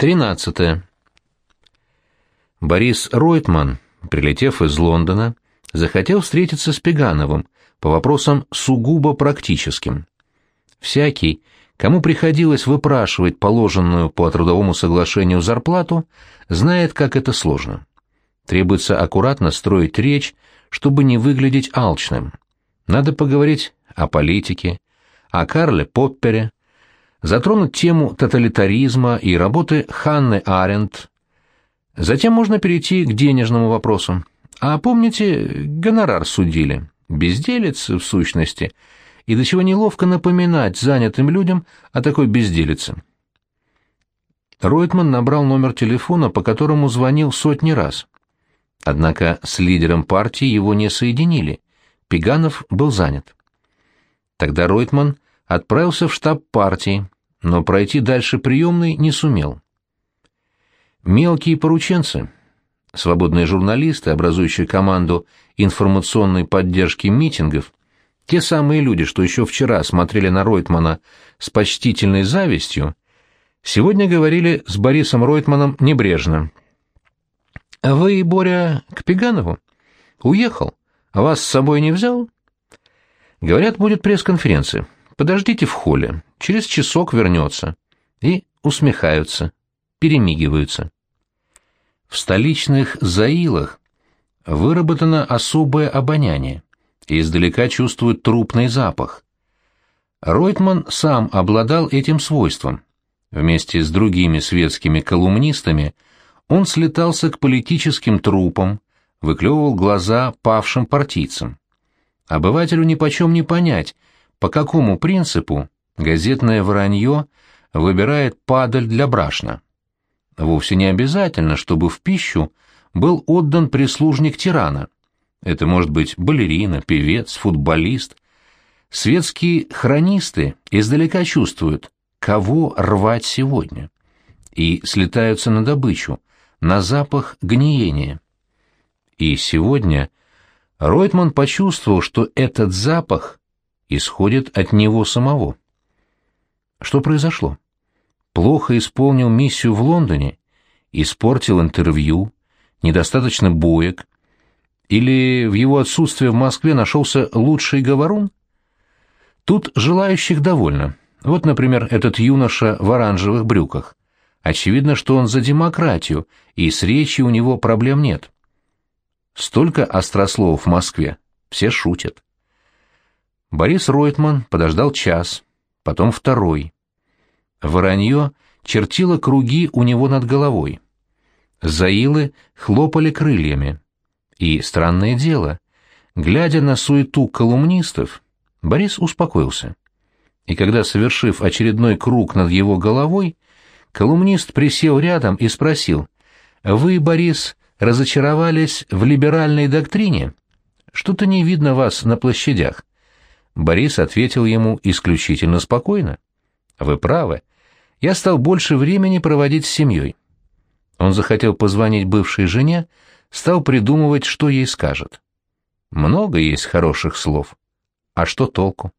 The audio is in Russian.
13. Борис Ройтман, прилетев из Лондона, захотел встретиться с Пегановым по вопросам сугубо практическим. Всякий, кому приходилось выпрашивать положенную по трудовому соглашению зарплату, знает, как это сложно. Требуется аккуратно строить речь, чтобы не выглядеть алчным. Надо поговорить о политике, о Карле Поппере, затронуть тему тоталитаризма и работы Ханны Аренд. Затем можно перейти к денежному вопросу. А помните, гонорар судили? Безделец, в сущности. И до чего неловко напоминать занятым людям о такой безделице. Ройтман набрал номер телефона, по которому звонил сотни раз. Однако с лидером партии его не соединили. Пиганов был занят. Тогда Ройтман отправился в штаб партии, но пройти дальше приемной не сумел. Мелкие порученцы, свободные журналисты, образующие команду информационной поддержки митингов, те самые люди, что еще вчера смотрели на Ройтмана с почтительной завистью, сегодня говорили с Борисом Ройтманом небрежно. «А «Вы, Боря, к Пеганову? Уехал? А вас с собой не взял?» «Говорят, будет пресс-конференция. Подождите в холле. Через часок вернется». И усмехаются, перемигиваются. В столичных заилах выработано особое обоняние, и издалека чувствуют трупный запах. Ройтман сам обладал этим свойством. Вместе с другими светскими колумнистами – он слетался к политическим трупам, выклевывал глаза павшим партийцам. Обывателю нипочем не понять, по какому принципу газетное вранье выбирает падаль для брашна. Вовсе не обязательно, чтобы в пищу был отдан прислужник тирана. Это может быть балерина, певец, футболист. Светские хронисты издалека чувствуют, кого рвать сегодня, и слетаются на добычу, на запах гниения. И сегодня Ройтман почувствовал, что этот запах исходит от него самого. Что произошло? Плохо исполнил миссию в Лондоне, испортил интервью, недостаточно боек, или в его отсутствие в Москве нашелся лучший говорун? Тут желающих довольно. Вот, например, этот юноша в оранжевых брюках. Очевидно, что он за демократию, и с речью у него проблем нет. Столько острословов в Москве, все шутят. Борис Ройтман подождал час, потом второй. Воронье чертило круги у него над головой. Заилы хлопали крыльями. И, странное дело, глядя на суету колумнистов, Борис успокоился. И когда, совершив очередной круг над его головой, Колумнист присел рядом и спросил, «Вы, Борис, разочаровались в либеральной доктрине? Что-то не видно вас на площадях». Борис ответил ему исключительно спокойно. «Вы правы. Я стал больше времени проводить с семьей». Он захотел позвонить бывшей жене, стал придумывать, что ей скажет. Много есть хороших слов. А что толку?